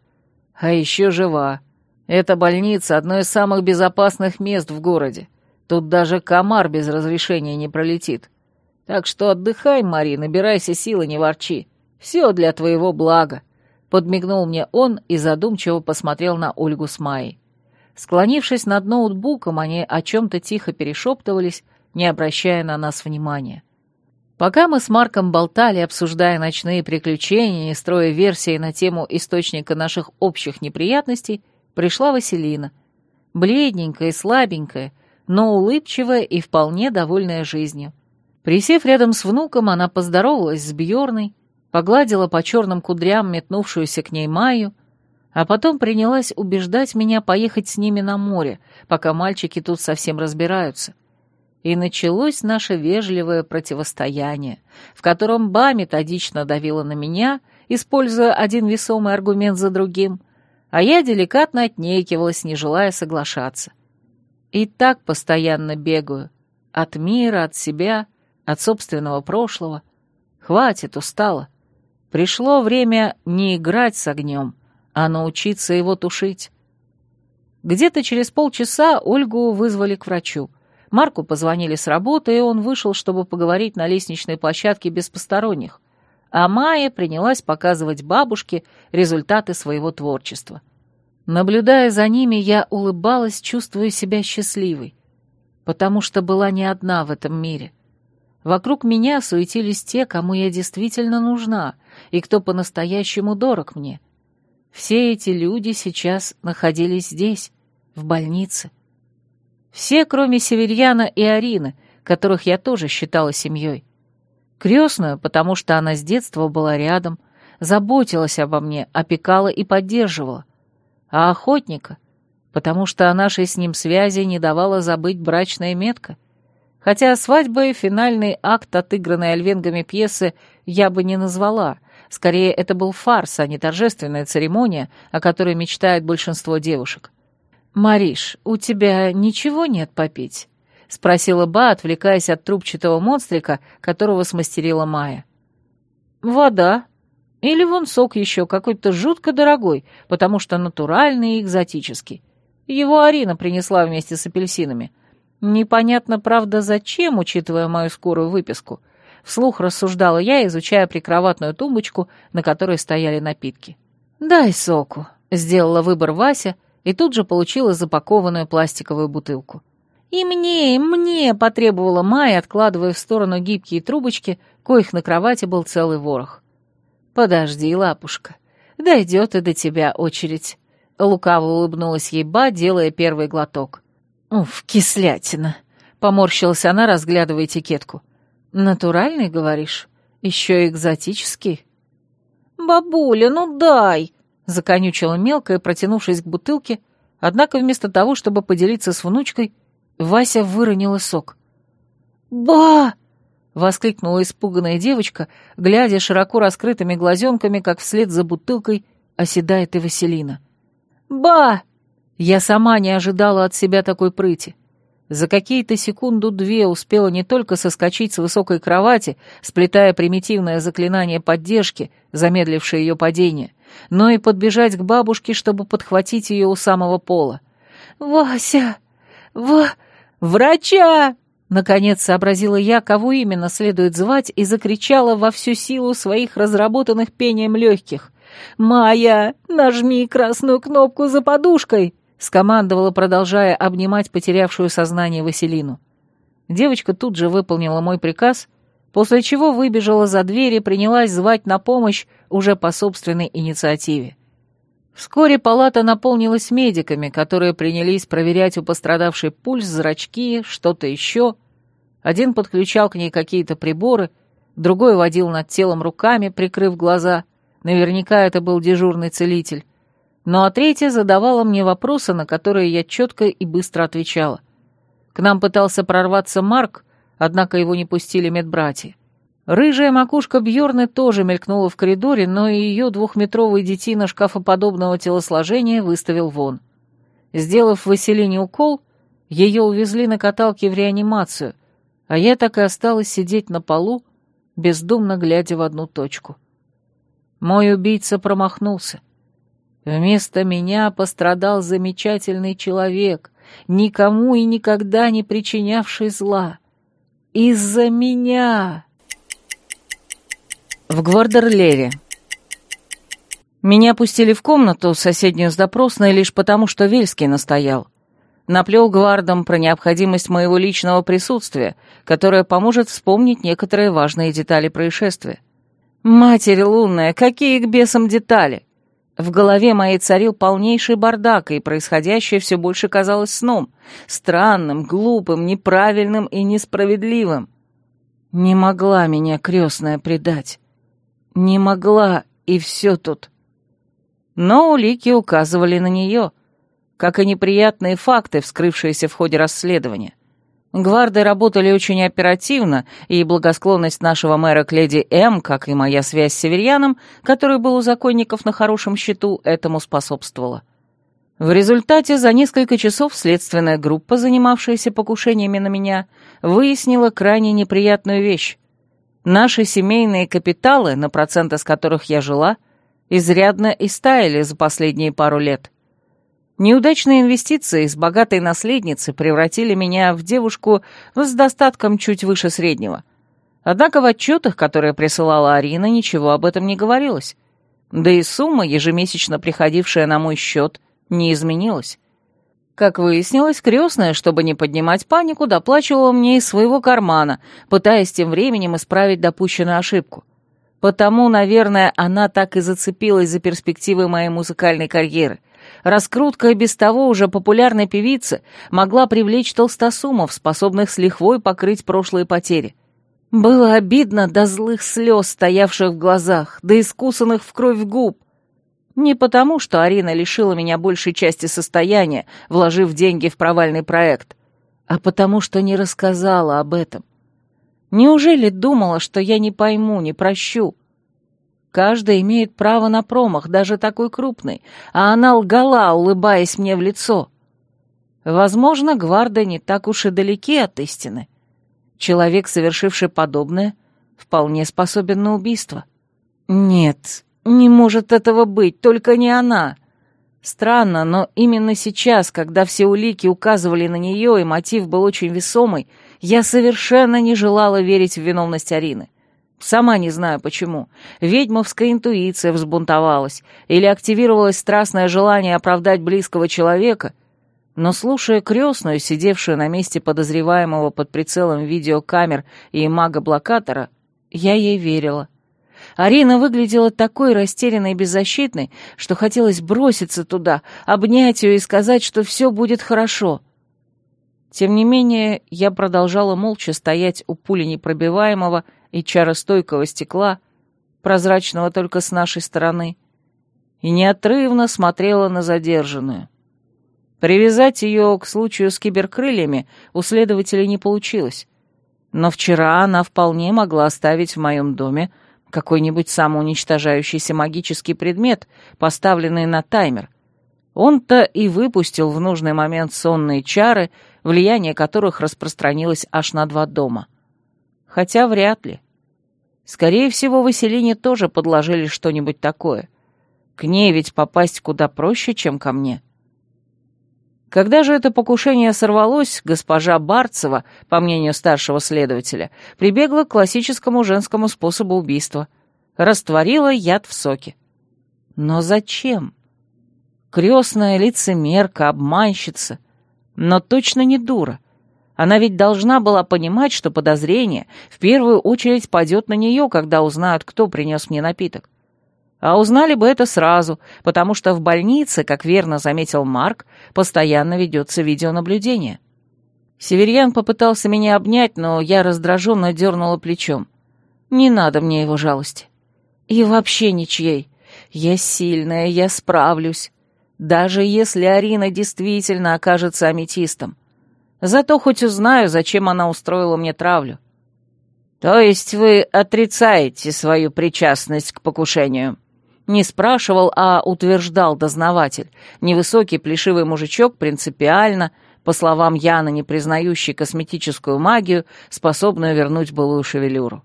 «А еще жива. Эта больница — одно из самых безопасных мест в городе. Тут даже комар без разрешения не пролетит. Так что отдыхай, Мари, набирайся силы, не ворчи. Все для твоего блага. Подмигнул мне он и задумчиво посмотрел на Ольгу с Майей. Склонившись над ноутбуком, они о чем-то тихо перешептывались, не обращая на нас внимания. Пока мы с Марком болтали, обсуждая ночные приключения и строя версии на тему источника наших общих неприятностей, пришла Василина. Бледненькая и слабенькая, но улыбчивая и вполне довольная жизнью. Присев рядом с внуком, она поздоровалась с Бьорной, погладила по черным кудрям метнувшуюся к ней Майю, а потом принялась убеждать меня поехать с ними на море, пока мальчики тут совсем разбираются. И началось наше вежливое противостояние, в котором Ба методично давила на меня, используя один весомый аргумент за другим, а я деликатно отнекивалась, не желая соглашаться. И так постоянно бегаю. От мира, от себя, от собственного прошлого. Хватит, устала. Пришло время не играть с огнем, а научиться его тушить. Где-то через полчаса Ольгу вызвали к врачу. Марку позвонили с работы, и он вышел, чтобы поговорить на лестничной площадке без посторонних. А Майя принялась показывать бабушке результаты своего творчества. Наблюдая за ними, я улыбалась, чувствуя себя счастливой, потому что была не одна в этом мире. Вокруг меня суетились те, кому я действительно нужна, и кто по-настоящему дорог мне — все эти люди сейчас находились здесь, в больнице. Все, кроме Северьяна и Арины, которых я тоже считала семьей. Крестную, потому что она с детства была рядом, заботилась обо мне, опекала и поддерживала. А охотника, потому что о нашей с ним связи не давала забыть брачная метка. Хотя свадьба и финальный акт, отыгранной альвенгами пьесы, я бы не назвала — Скорее, это был фарс, а не торжественная церемония, о которой мечтает большинство девушек. «Мариш, у тебя ничего нет попить?» — спросила Ба, отвлекаясь от трубчатого монстрика, которого смастерила Майя. «Вода. Или вон сок еще, какой-то жутко дорогой, потому что натуральный и экзотический. Его Арина принесла вместе с апельсинами. Непонятно, правда, зачем, учитывая мою скорую выписку. Вслух рассуждала я, изучая прикроватную тумбочку, на которой стояли напитки. «Дай соку», — сделала выбор Вася и тут же получила запакованную пластиковую бутылку. «И мне, и мне!» — потребовала Майя, откладывая в сторону гибкие трубочки, коих на кровати был целый ворох. «Подожди, лапушка, дойдет и до тебя очередь», — лукаво улыбнулась ей Ба, делая первый глоток. «Уф, кислятина!» — поморщилась она, разглядывая этикетку. «Натуральный, говоришь? Еще экзотический?» «Бабуля, ну дай!» — законючила мелкая, протянувшись к бутылке, однако вместо того, чтобы поделиться с внучкой, Вася выронила сок. «Ба!» — воскликнула испуганная девочка, глядя широко раскрытыми глазенками, как вслед за бутылкой оседает и Василина. «Ба!» Я сама не ожидала от себя такой прыти. За какие-то секунду-две успела не только соскочить с высокой кровати, сплетая примитивное заклинание поддержки, замедлившее ее падение, но и подбежать к бабушке, чтобы подхватить ее у самого пола. «Вася! Ва... Врача!» Наконец сообразила я, кого именно следует звать, и закричала во всю силу своих разработанных пением легких. «Майя, нажми красную кнопку за подушкой!» скомандовала, продолжая обнимать потерявшую сознание Василину. Девочка тут же выполнила мой приказ, после чего выбежала за дверь и принялась звать на помощь уже по собственной инициативе. Вскоре палата наполнилась медиками, которые принялись проверять у пострадавшей пульс, зрачки, что-то еще. Один подключал к ней какие-то приборы, другой водил над телом руками, прикрыв глаза. Наверняка это был дежурный целитель ну а третья задавала мне вопросы, на которые я четко и быстро отвечала. К нам пытался прорваться Марк, однако его не пустили медбратья. Рыжая макушка Бьорны тоже мелькнула в коридоре, но ее двухметровый детина шкафоподобного телосложения выставил вон. Сделав Василине укол, ее увезли на каталке в реанимацию, а я так и осталась сидеть на полу, бездумно глядя в одну точку. Мой убийца промахнулся. Вместо меня пострадал замечательный человек, никому и никогда не причинявший зла. Из-за меня! В Гвардерлере. Меня пустили в комнату, соседнюю с допросной, лишь потому, что Вельский настоял. Наплел гвардам про необходимость моего личного присутствия, которое поможет вспомнить некоторые важные детали происшествия. Матерь лунная, какие к бесам детали! В голове моей царил полнейший бардак, и происходящее все больше казалось сном, странным, глупым, неправильным и несправедливым. Не могла меня крестная предать. Не могла, и все тут. Но улики указывали на нее, как и неприятные факты, вскрывшиеся в ходе расследования. Гварды работали очень оперативно, и благосклонность нашего мэра к леди М, как и моя связь с северяном, который был у законников на хорошем счету, этому способствовала. В результате за несколько часов следственная группа, занимавшаяся покушениями на меня, выяснила крайне неприятную вещь. Наши семейные капиталы, на проценты с которых я жила, изрядно истаяли за последние пару лет. Неудачные инвестиции с богатой наследницы превратили меня в девушку с достатком чуть выше среднего. Однако в отчетах, которые присылала Арина, ничего об этом не говорилось. Да и сумма, ежемесячно приходившая на мой счет, не изменилась. Как выяснилось, крестная, чтобы не поднимать панику, доплачивала мне из своего кармана, пытаясь тем временем исправить допущенную ошибку. Потому, наверное, она так и зацепилась за перспективы моей музыкальной карьеры — раскрутка без того уже популярной певицы могла привлечь толстосумов, способных с лихвой покрыть прошлые потери. Было обидно до злых слез, стоявших в глазах, до искусанных в кровь губ. Не потому, что Арина лишила меня большей части состояния, вложив деньги в провальный проект, а потому, что не рассказала об этом. Неужели думала, что я не пойму, не прощу? Каждый имеет право на промах, даже такой крупный, а она лгала, улыбаясь мне в лицо. Возможно, гварды не так уж и далеки от истины. Человек, совершивший подобное, вполне способен на убийство. Нет, не может этого быть, только не она. Странно, но именно сейчас, когда все улики указывали на нее и мотив был очень весомый, я совершенно не желала верить в виновность Арины. Сама не знаю почему. Ведьмовская интуиция взбунтовалась или активировалось страстное желание оправдать близкого человека, но, слушая крестную, сидевшую на месте подозреваемого под прицелом видеокамер и мага-блокатора, я ей верила. Арина выглядела такой растерянной и беззащитной, что хотелось броситься туда, обнять ее и сказать, что все будет хорошо. Тем не менее, я продолжала молча стоять у пули непробиваемого и чаростойкого стекла, прозрачного только с нашей стороны, и неотрывно смотрела на задержанную. Привязать ее к случаю с киберкрыльями у следователя не получилось, но вчера она вполне могла оставить в моем доме какой-нибудь самоуничтожающийся магический предмет, поставленный на таймер. Он-то и выпустил в нужный момент сонные чары, влияние которых распространилось аж на два дома. Хотя вряд ли. Скорее всего, Василине тоже подложили что-нибудь такое. К ней ведь попасть куда проще, чем ко мне. Когда же это покушение сорвалось, госпожа Барцева, по мнению старшего следователя, прибегла к классическому женскому способу убийства. Растворила яд в соке. Но зачем? Крестная лицемерка, обманщица. Но точно не дура — она ведь должна была понимать, что подозрение в первую очередь падет на нее, когда узнают, кто принес мне напиток. А узнали бы это сразу, потому что в больнице, как верно заметил Марк, постоянно ведется видеонаблюдение. Северьян попытался меня обнять, но я раздраженно дернула плечом. Не надо мне его жалости. И вообще ничьей. Я сильная, я справлюсь. Даже если Арина действительно окажется аметистом. Зато хоть узнаю, зачем она устроила мне травлю. То есть вы отрицаете свою причастность к покушению? Не спрашивал, а утверждал дознаватель. Невысокий плешивый мужичок принципиально, по словам Яна, не признающий косметическую магию, способную вернуть былую шевелюру.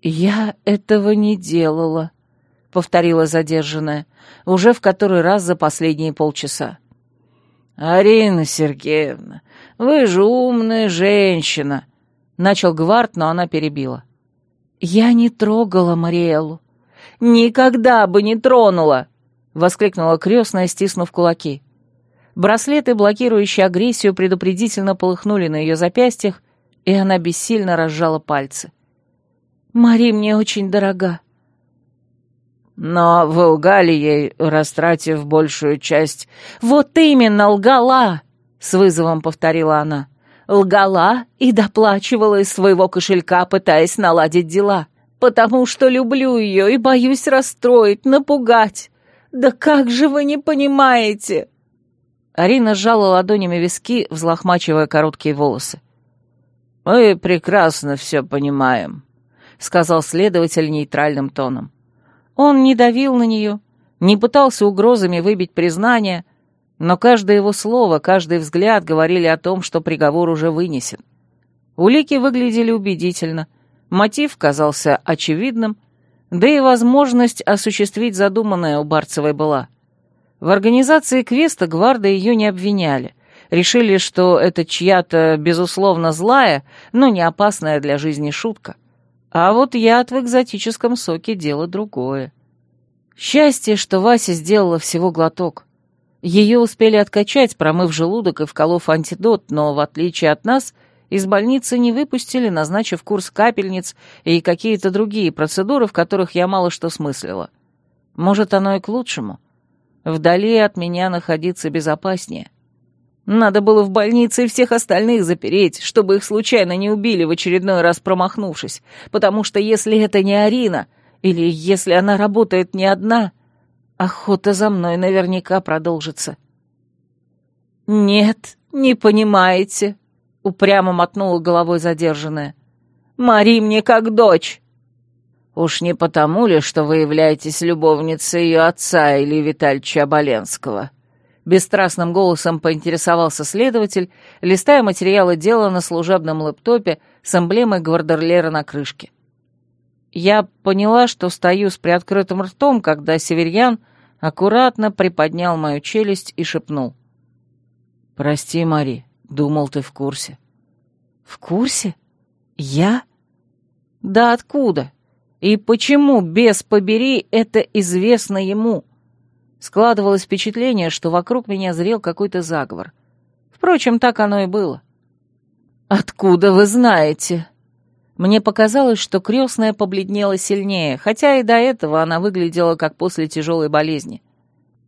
«Я этого не делала», — повторила задержанная, уже в который раз за последние полчаса. «Арина Сергеевна, вы же умная женщина!» Начал Гвард, но она перебила. «Я не трогала Мариэлу. Никогда бы не тронула!» — воскликнула крестная, стиснув кулаки. Браслеты, блокирующие агрессию, предупредительно полыхнули на ее запястьях, и она бессильно разжала пальцы. «Мари мне очень дорога».
«Но вы лгали ей, растратив большую часть...»
«Вот именно, лгала!» — с вызовом повторила она. «Лгала и доплачивала из своего кошелька, пытаясь наладить дела, потому что люблю ее и боюсь расстроить, напугать. Да как же вы не понимаете?» Арина сжала ладонями виски, взлохмачивая короткие волосы.
«Мы прекрасно все понимаем», — сказал следователь нейтральным тоном.
Он не давил на нее, не пытался угрозами выбить признание, но каждое его слово, каждый взгляд говорили о том, что приговор уже вынесен. Улики выглядели убедительно, мотив казался очевидным, да и возможность осуществить задуманное у Барцевой была. В организации квеста гварды ее не обвиняли, решили, что это чья-то, безусловно, злая, но не опасная для жизни шутка. А вот яд в экзотическом соке — дело другое. Счастье, что Вася сделала всего глоток. Ее успели откачать, промыв желудок и вколов антидот, но, в отличие от нас, из больницы не выпустили, назначив курс капельниц и какие-то другие процедуры, в которых я мало что смыслила. Может, оно и к лучшему. Вдали от меня находиться безопаснее. Надо было в больнице всех остальных запереть, чтобы их случайно не убили в очередной раз промахнувшись, потому что если это не Арина, или если она работает не одна, охота за мной наверняка продолжится. «Нет, не понимаете», — упрямо мотнула головой задержанная. «Мари мне как дочь».
Уж не потому ли, что вы являетесь любовницей ее отца или Витальевича Оболенского?»
Бесстрастным голосом поинтересовался следователь, листая материалы дела на служебном лэптопе с эмблемой Гвардерлера на крышке. Я поняла, что стою с приоткрытым ртом, когда Северьян аккуратно приподнял мою челюсть и шепнул. «Прости, Мари, думал, ты в курсе». «В курсе? Я? Да откуда?» И почему, без побери, это известно ему? Складывалось впечатление, что вокруг меня зрел какой-то заговор. Впрочем, так оно и было. «Откуда вы знаете?» Мне показалось, что крестная побледнела сильнее, хотя и до этого она выглядела как после тяжелой болезни.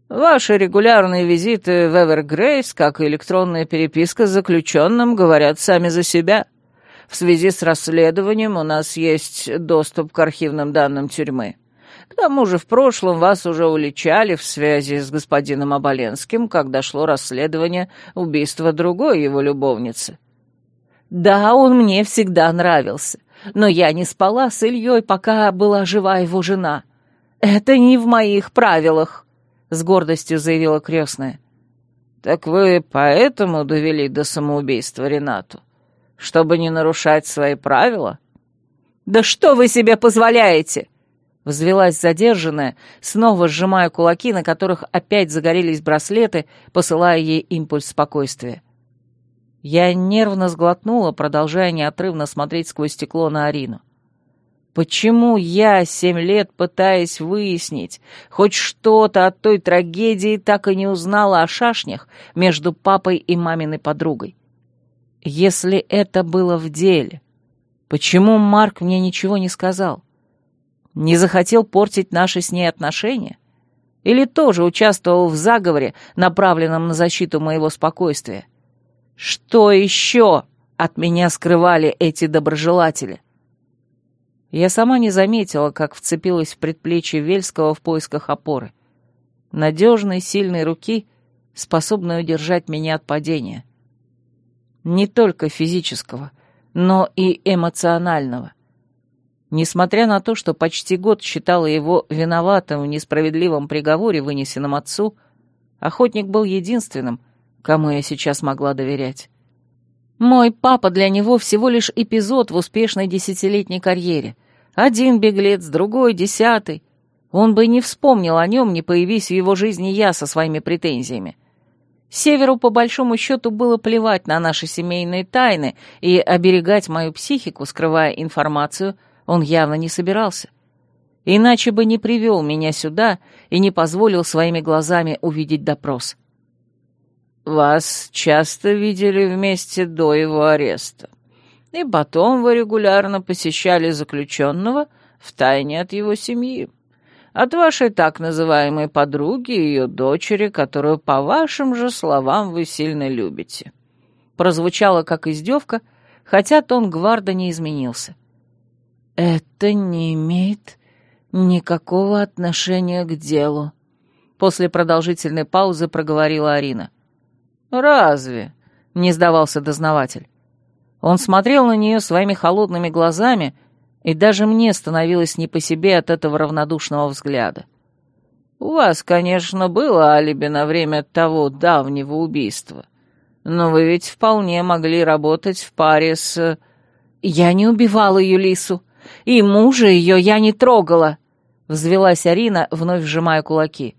«Ваши регулярные визиты в Эвергрейвс, как и электронная переписка с заключенным, говорят сами за себя», в связи с расследованием у нас есть доступ к архивным данным тюрьмы. К тому же в прошлом вас уже уличали в связи с господином Оболенским, когда шло расследование убийства другой его любовницы.
Да, он мне всегда нравился, но я не спала с Ильей, пока была жива его жена. Это не в моих правилах, — с гордостью заявила крестная.
Так вы поэтому довели до самоубийства Ренату? чтобы не нарушать свои правила?
Да что вы себе позволяете? Взвелась задержанная, снова сжимая кулаки, на которых опять загорелись браслеты, посылая ей импульс спокойствия. Я нервно сглотнула, продолжая неотрывно смотреть сквозь стекло на Арину. Почему я, семь лет пытаясь выяснить хоть что-то от той трагедии, так и не узнала о шашнях между папой и маминой подругой? Если это было в деле, почему Марк мне ничего не сказал? Не захотел портить наши с ней отношения? Или тоже участвовал в заговоре, направленном на защиту моего спокойствия? Что еще от меня скрывали эти доброжелатели? Я сама не заметила, как вцепилась в предплечье Вельского в поисках опоры. Надежной, сильной руки, способной удержать меня от падения не только физического, но и эмоционального. Несмотря на то, что почти год считала его виноватым в несправедливом приговоре, вынесенном отцу, охотник был единственным, кому я сейчас могла доверять. Мой папа для него всего лишь эпизод в успешной десятилетней карьере. Один беглец, другой, десятый. Он бы не вспомнил о нем, не появись в его жизни я со своими претензиями. Северу, по большому счету, было плевать на наши семейные тайны, и оберегать мою психику, скрывая информацию, он явно не собирался. Иначе бы не привел меня сюда и не позволил своими глазами увидеть допрос.
«Вас часто видели вместе до его ареста, и потом вы регулярно посещали заключенного втайне от его семьи, от вашей так называемой подруги и ее дочери, которую, по вашим же словам, вы сильно любите».
Прозвучало как издевка, хотя тон Гварда не изменился.
«Это не имеет никакого отношения к делу», — после продолжительной паузы проговорила Арина.
«Разве?» — не сдавался дознаватель. Он смотрел на нее своими холодными глазами, и даже мне становилось не по себе от этого равнодушного взгляда.
«У вас, конечно, было алиби на время того давнего убийства, но вы ведь вполне могли работать в паре с...»
«Я не убивала Юлису, и мужа ее я не трогала», — взвелась Арина, вновь сжимая кулаки.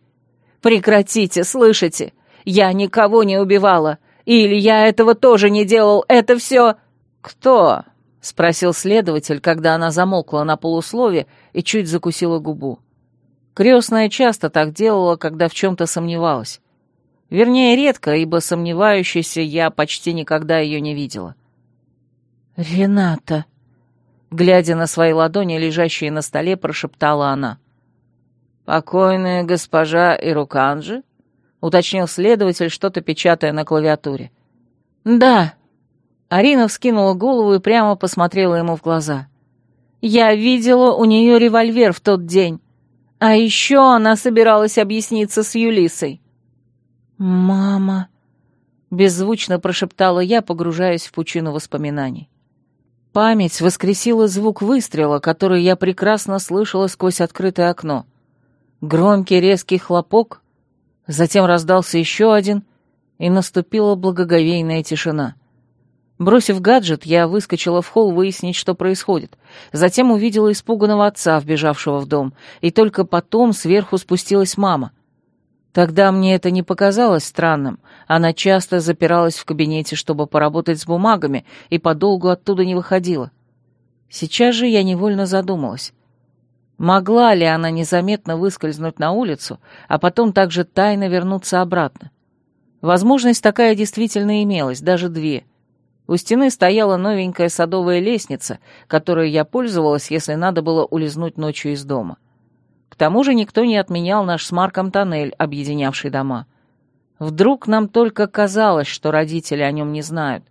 «Прекратите, слышите? Я никого не убивала. Или я этого тоже не делал. Это все...»
«Кто?» — спросил следователь, когда она замолкла на полуслове и чуть закусила губу. Крестная часто так делала, когда в чем-то сомневалась. Вернее, редко, ибо сомневающейся я почти никогда ее не видела.
«Рената», — глядя на свои ладони, лежащие на столе, прошептала она.
«Покойная госпожа Ируканджи?»
уточнил следователь, что-то печатая на клавиатуре.
«Да».
Арина вскинула голову и прямо посмотрела ему в глаза.
«Я видела у нее револьвер в тот день. А еще она собиралась объясниться с Юлисой».
«Мама...» — беззвучно прошептала я, погружаясь в пучину воспоминаний. Память воскресила звук выстрела, который я прекрасно слышала сквозь открытое окно. Громкий резкий хлопок, Затем раздался еще один, и наступила благоговейная тишина. Бросив гаджет, я выскочила в холл выяснить, что происходит. Затем увидела испуганного отца, вбежавшего в дом, и только потом сверху спустилась мама. Тогда мне это не показалось странным. Она часто запиралась в кабинете, чтобы поработать с бумагами, и подолгу оттуда не выходила. Сейчас же я невольно задумалась. Могла ли она незаметно выскользнуть на улицу, а потом также тайно вернуться обратно? Возможность такая действительно имелась, даже две. У стены стояла новенькая садовая лестница, которой я пользовалась, если надо было улизнуть ночью из дома. К тому же никто не отменял наш с Марком тоннель, объединявший дома. Вдруг нам только казалось, что родители о нем не знают.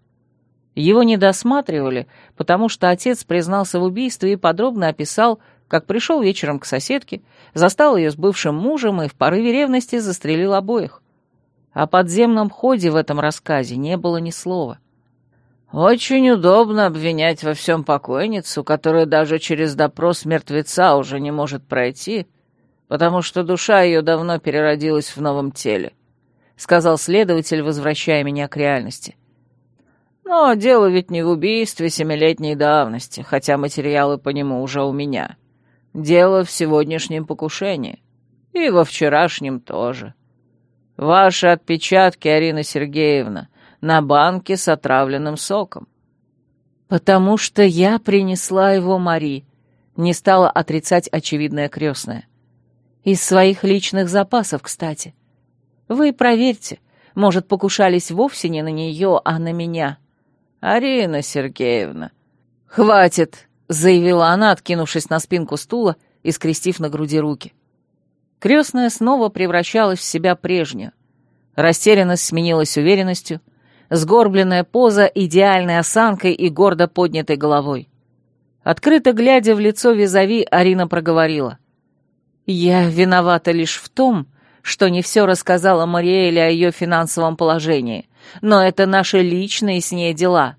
Его не досматривали, потому что отец признался в убийстве и подробно описал, как пришел вечером к соседке, застал ее с бывшим мужем и в порыве ревности застрелил обоих. О подземном ходе в этом рассказе не было ни слова.
«Очень удобно обвинять во всем покойницу, которая даже через допрос мертвеца уже не может пройти, потому что душа ее давно переродилась в новом теле», — сказал следователь, возвращая меня к реальности. «Но дело ведь не в убийстве семилетней давности, хотя материалы по нему уже у меня. Дело в сегодняшнем покушении. И во вчерашнем тоже. Ваши отпечатки, Арина Сергеевна, на банке с отравленным соком.
Потому что я принесла его Мари, не стала отрицать очевидная крестная. Из своих личных запасов, кстати. Вы проверьте, может, покушались вовсе не на нее, а на меня.
Арина Сергеевна.
Хватит, — заявила она, откинувшись на спинку стула и скрестив на груди руки. Крестная снова превращалась в себя прежнюю. Растерянность сменилась уверенностью, сгорбленная поза идеальной осанкой и гордо поднятой головой. Открыто глядя в лицо визави, Арина проговорила. «Я виновата лишь в том, что не все рассказала Мариэле о ее финансовом положении, но это наши личные с ней дела.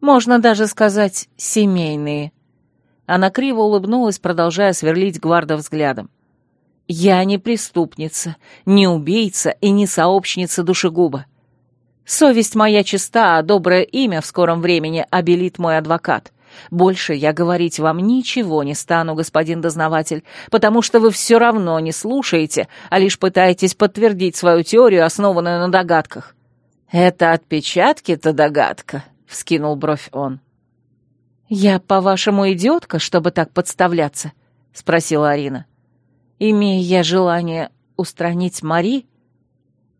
Можно даже сказать, семейные. Она криво улыбнулась, продолжая сверлить Гварда взглядом. «Я не преступница, не убийца и не сообщница душегуба. Совесть моя чиста, а доброе имя в скором времени обелит мой адвокат. Больше я говорить вам ничего не стану, господин дознаватель, потому что вы все равно не слушаете, а лишь пытаетесь подтвердить свою теорию, основанную на догадках».
«Это отпечатки-то догадка», — вскинул бровь он.
«Я, по-вашему, идиотка, чтобы так подставляться?» — спросила Арина. «Имея я желание устранить Мари,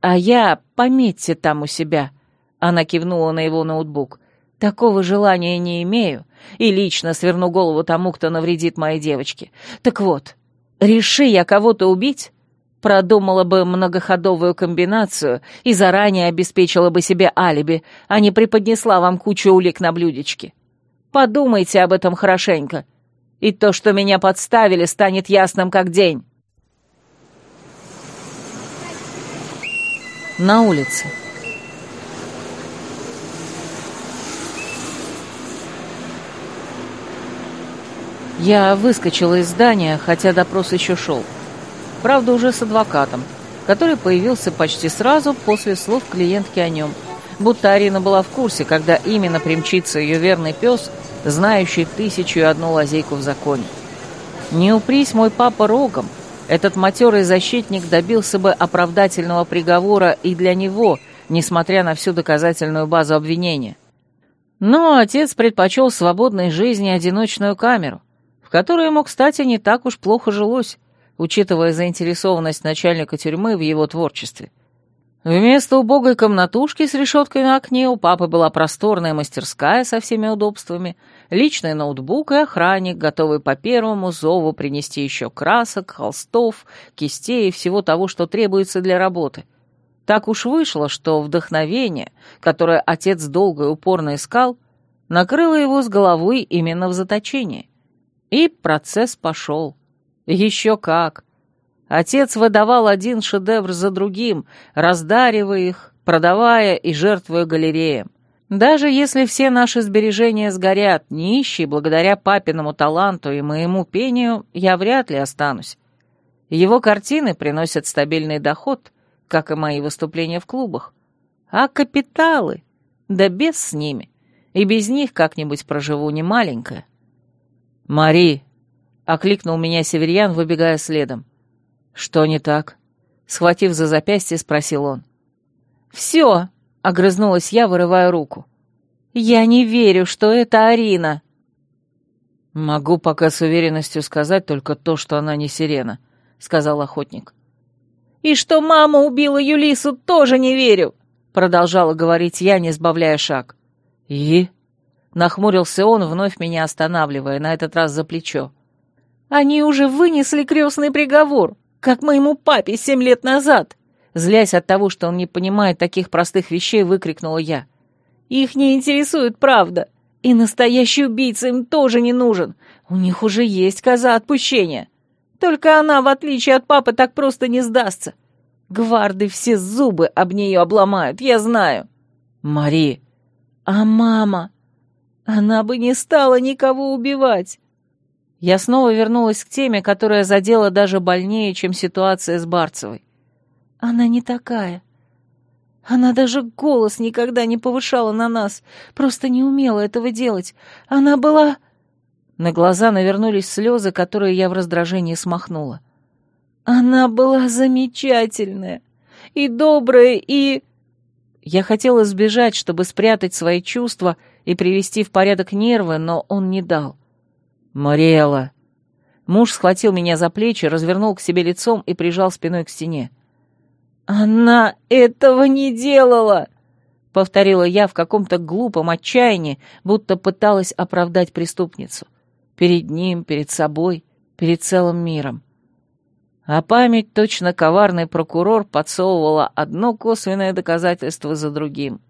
а я, пометьте там у себя», — она кивнула на его ноутбук, — «такого желания не имею и лично сверну голову тому, кто навредит моей девочке. Так вот, реши я кого-то убить, продумала бы многоходовую комбинацию и заранее обеспечила бы себе алиби, а не преподнесла вам кучу улик на блюдечке. Подумайте об этом хорошенько, и то, что меня подставили, станет ясным как день».
На улице. Я выскочила из здания, хотя допрос еще шел. Правда, уже с адвокатом, который появился почти сразу после слов клиентки о нем. Будто Арина была в курсе, когда именно примчится ее верный пес, знающий тысячу и одну лазейку в законе. Не упрись мой папа рогом, этот матерый защитник добился бы оправдательного приговора и для него, несмотря на всю доказательную базу обвинения. Но отец предпочел свободной жизни одиночную камеру, в которой ему, кстати, не так уж плохо жилось, учитывая заинтересованность начальника тюрьмы в его творчестве. Вместо убогой комнатушки с решеткой на окне у папы была просторная мастерская со всеми удобствами, личный ноутбук и охранник, готовый по первому зову принести еще красок, холстов, кистей и всего того, что требуется для работы. Так уж вышло, что вдохновение, которое отец долго и упорно искал, накрыло его с головой именно в заточении. И процесс пошел. Еще как. Отец выдавал один шедевр за другим, раздаривая их, продавая и жертвуя галереям. Даже если все наши сбережения сгорят, нищий, благодаря папиному таланту и моему пению, я вряд ли останусь. Его картины приносят стабильный доход, как и мои выступления в клубах. А капиталы? Да без с ними. И без них как-нибудь проживу немаленькое. «Мари!» — окликнул меня Северьян, выбегая следом. «Что не так?» — схватив за запястье, спросил он.
«Все!» — огрызнулась я, вырывая руку. «Я не верю, что это Арина!»
«Могу пока с уверенностью сказать только то, что она не сирена», — сказал охотник.
«И что мама убила Юлису, тоже не верю!» — продолжала говорить я, не сбавляя шаг.
«И?» Нахмурился он, вновь меня останавливая, на этот раз за плечо.
«Они уже вынесли крестный приговор, как моему папе семь лет назад!» Злясь от того, что он не понимает таких простых вещей, выкрикнула я. «Их не интересует правда, и настоящий убийца им тоже не нужен. У них уже есть коза отпущения. Только она, в отличие от папы, так просто не сдастся. Гварды все зубы об нее обломают, я знаю».
«Мари!»
«А мама?» Она бы не стала никого убивать.
Я снова вернулась к теме, которая задела даже больнее, чем ситуация с Барцевой.
Она не такая. Она даже голос никогда не повышала на нас, просто не умела этого делать. Она была...
На глаза навернулись слезы, которые я в раздражении смахнула.
Она была замечательная и добрая, и...
Я хотела сбежать, чтобы спрятать свои чувства и привести в порядок нервы, но он не дал. «Мариэла!» Муж схватил меня за плечи, развернул к себе лицом и прижал спиной к стене.
«Она этого не делала!» — повторила я в каком-то глупом отчаянии, будто пыталась оправдать преступницу. Перед ним, перед собой, перед целым миром.
А память, точно коварный прокурор, подсовывала одно косвенное доказательство за другим.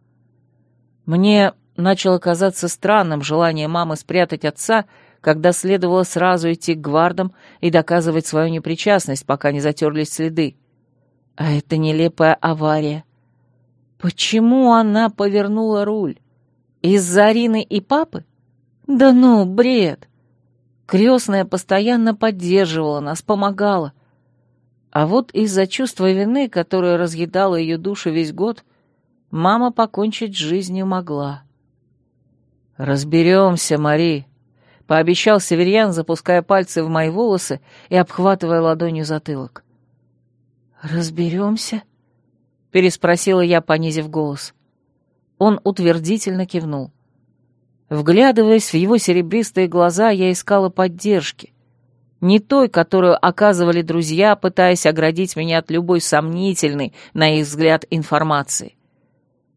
Мне начало казаться странным желание мамы спрятать отца, когда следовало сразу идти к гвардам и доказывать свою непричастность, пока не затерлись следы. А это нелепая авария. Почему она повернула руль? Из-за Арины и папы? Да ну, бред! Крестная постоянно поддерживала нас, помогала. А вот из-за чувства вины, которое разъедало ее душу весь год, мама покончить с жизнью могла. «Разберемся, Мари», — пообещал Северьян, запуская пальцы в мои волосы и обхватывая ладонью затылок.
«Разберемся?»
— переспросила я, понизив голос. Он утвердительно кивнул. Вглядываясь в его серебристые глаза, я искала поддержки. Не той, которую оказывали друзья, пытаясь оградить меня от любой сомнительной, на их взгляд, информации.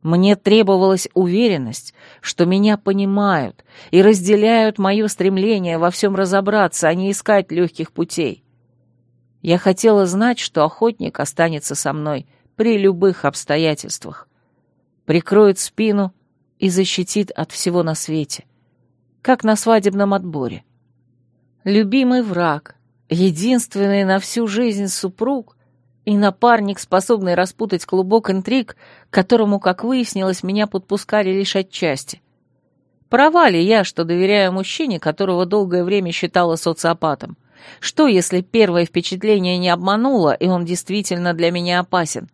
Мне требовалась уверенность, что меня понимают и разделяют мое стремление во всем разобраться, а не искать легких путей. Я хотела знать, что охотник останется со мной при любых обстоятельствах, прикроет спину и защитит от всего на свете, как на свадебном отборе. Любимый враг, единственный на всю жизнь супруг и напарник, способный распутать клубок интриг, которому, как выяснилось, меня подпускали лишь отчасти. Права ли я, что доверяю мужчине, которого долгое время считала социопатом? Что, если первое впечатление не обмануло, и он действительно для меня опасен?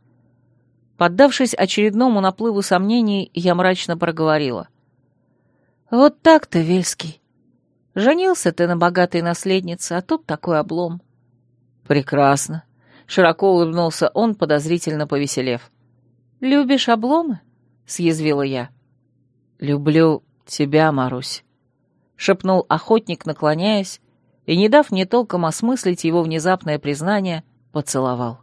Поддавшись очередному наплыву сомнений, я мрачно проговорила. «Вот так-то, Вельский. Женился ты на богатой наследнице, а тут такой облом». «Прекрасно», — широко улыбнулся он, подозрительно повеселев. «Любишь обломы?» — съязвила я. «Люблю тебя, Марусь», — шепнул охотник, наклоняясь, и, не дав мне толком осмыслить его внезапное признание, поцеловал.